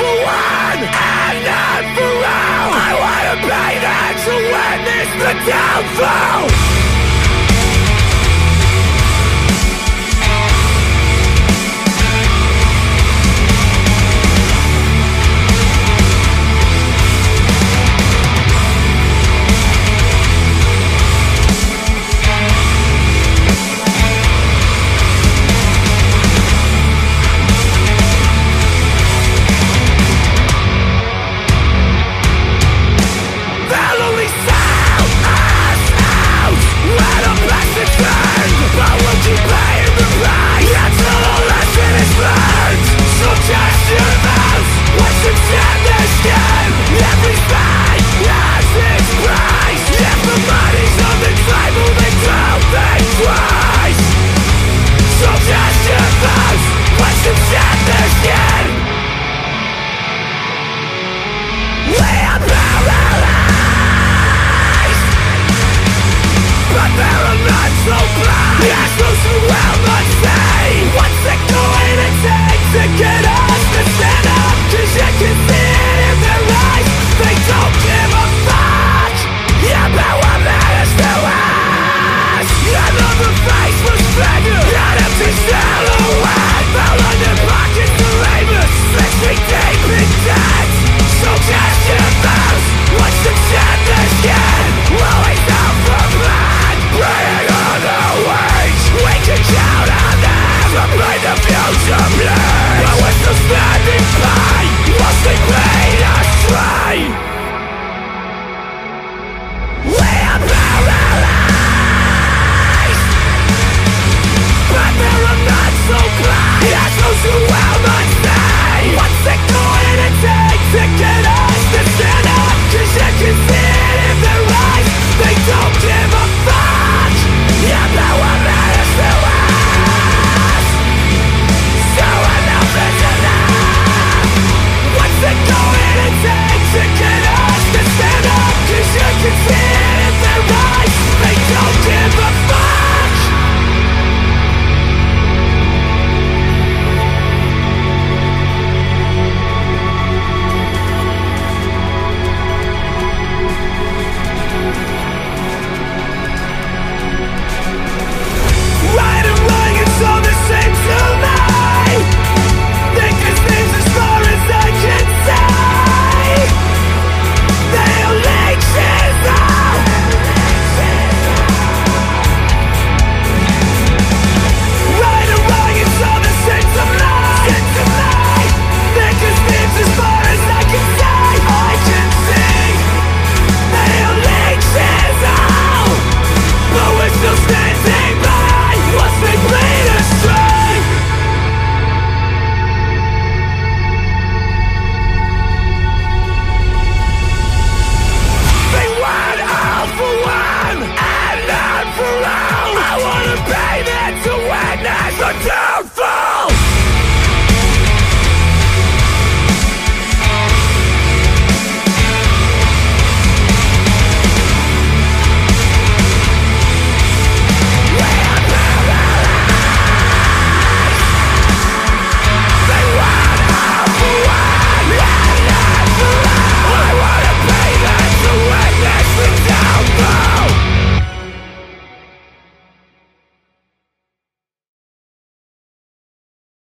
for one and not for all. I wanna be there to witness the downfall.